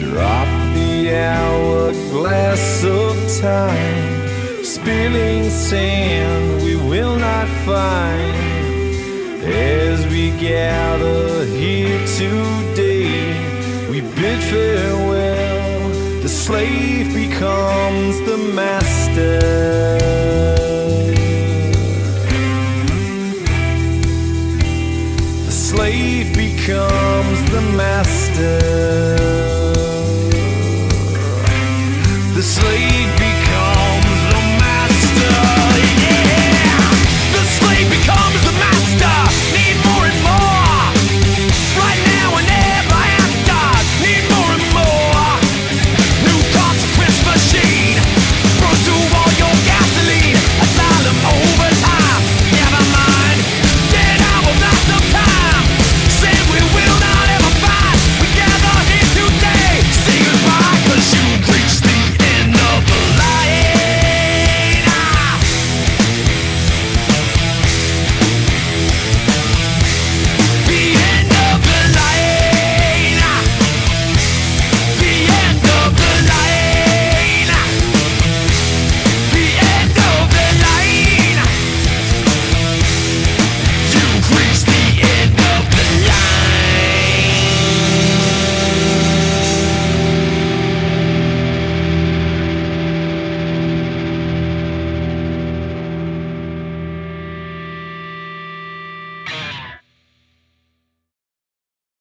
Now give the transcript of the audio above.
Drop the hourglass of time, spilling sand we will not find. As we gather here today, we bid farewell. The slave becomes the master. The slave becomes the master.